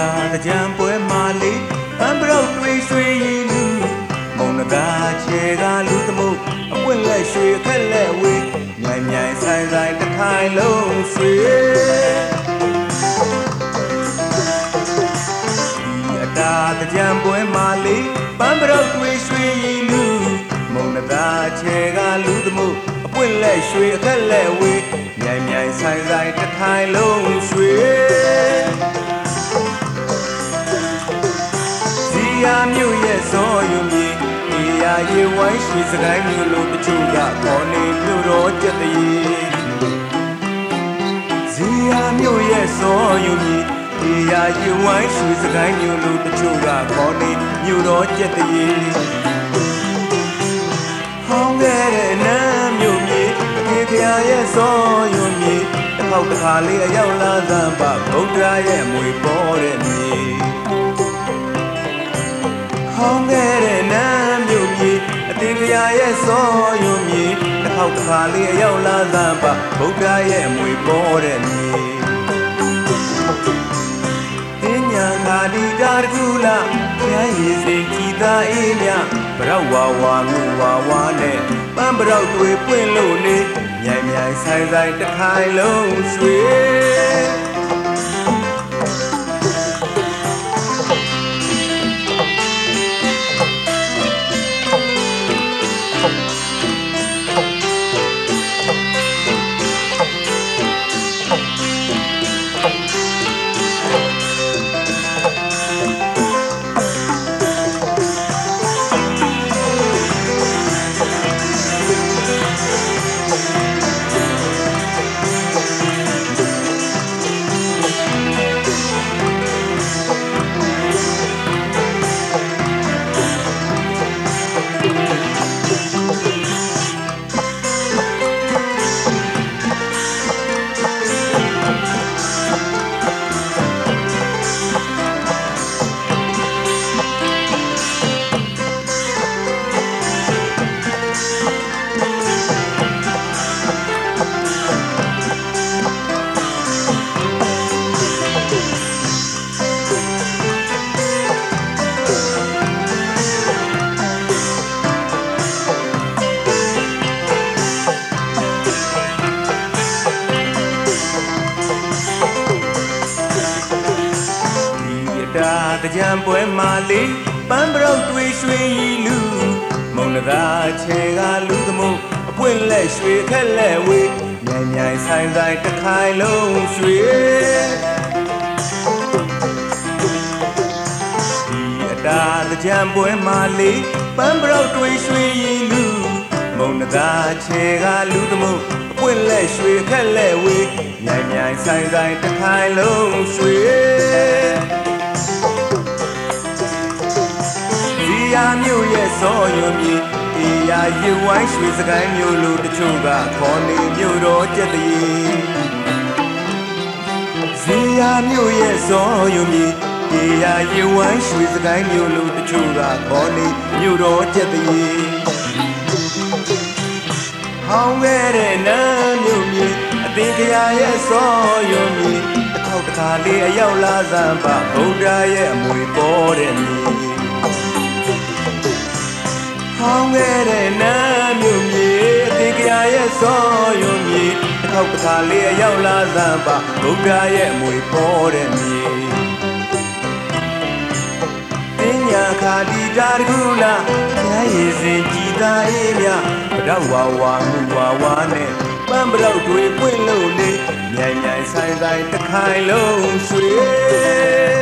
သာတကြံပွဲမာလေးပန်းပရောက်တွေရွှေရည်လူမုံနဂါချေကလူသမှုအပွင့်လက်ရွှေခက်လက်ဝေးမြိုင်မြိုင်ဆိုင်ဆိုင်တစ်ခိုင်လုံးရွှေဒီအတာတကြံပွဲမာလေးပန်းပရောက်တွေရွှေရည်လူမုံနဂါချေကလူသမှုအပွင့်လက်ရွှေအခက်လက်ဝေးမြိုင်မြိုင်ဆိုင်ဆိုင်တစ်ခိုင်လုံးရွှေ ယာမြို့ရဲ့စောယုံကြီးဒီယာရေဝိုင်းရွှေစကိုင်းမြို့လိုတချို့ကခေါ်နေမြို့တော်ကြက်တည်းစီယာမြို့ရဲ့စောယုံကြီးဒီယာရေဝိုင်းရွှေစကိုင်းမြို့လိုတချို့ကခေါ်နေမြို့တော်ကြက်တည်းဟောင်းခဲ့တဲ့နမ်းမြို့မြေဒီခရာရဲ့စောယုံကြီးတစ်ခေါက်တစ်ခါလေးအရောက်လာသံပါဗုဒ္ဓရဲ့မွေပေါ်တဲ့မြေ ဟောင်းခဲ့တဲ့နမ်းမြို့မြေအတင်ကြရဲ့စောယုံမြေတစ်ခေါက်တစ်ခါလေးအရောက်လာသမ်းပါဗုဒ္ဓရဲ့အမွေပေါ်တဲ့မြေတင်ညာငါဒီတာတကူလာဘုရားရည်စင်ကြည်သာအေးမြဗရောက်ဝါဝါငူဝါဝါနဲ့ပန်းဗရောက်တွေပွင့်လို့နေမြိုင်မြိုင်ဆိုင်ဆိုင်တစ်ခိုင်လုံးရွှေ ကြံပွဲမာလေးပန်းပရောက်တွေရွှေရည်လူမုံနသာချေကလူသမှုအပွင့်လက်ရွှေခက်လက်ဝေးမြိုင်မြိုင်ဆိုင်ဆိုင်တစ်ခိုင်လုံးရွှေဒီအတာတကြံပွဲမာလေးပန်းပရောက်တွေရွှေရည်လူမုံနသာချေကလူသမှုအပွင့်လက်ရွှေခက်လက်ဝေးမြိုင်မြိုင်ဆိုင်ဆိုင်တစ်ခိုင်လုံးရွှေ မြို့ရဲ့စောယုံမြေဒီယာရေဝိုင်းရွှေစကိုင်းမြို့လိုတချို့ကခေါ်နေမြို့တော်ကြက်တည်းဇီယာမြို့ရဲ့စောယုံမြေဒီယာရေဝိုင်းရွှေစကိုင်းမြို့လိုတချို့ကခေါ်နေမြို့တော်ကြက်တည်းဟောင်းခဲ့တဲ့နမ်းမြို့မြေအသင်္ကရာရဲ့စောယုံမြေတစ်ခေါက်တစ်ခါလေးအရောက်လာစမ်းပါဗုဒ္ဓရဲ့အမွေပေါ်တဲ့မြေ ခဲ့တဲ့နာမြို့မြေအသင်္ကြန်ရဲ့စောယုံမြေတစ်ခေါက်တစ်ခါလေးအရောက်လာစမ်းပါဘုရားရဲ့အမွေပေါ်တဲ့မြေတင်ညာခါဒီတာတကူလာဘုရားရည်စင်ကြည်သာအေးမြဗရောက်ဝါဝါငူဝါဝါနဲ့ပန်းဗရောက်တွေပွင့်လို့နေမြိုင်မြိုင်ဆိုင်ဆိုင်တစ်ခိုင်လုံးရွှေ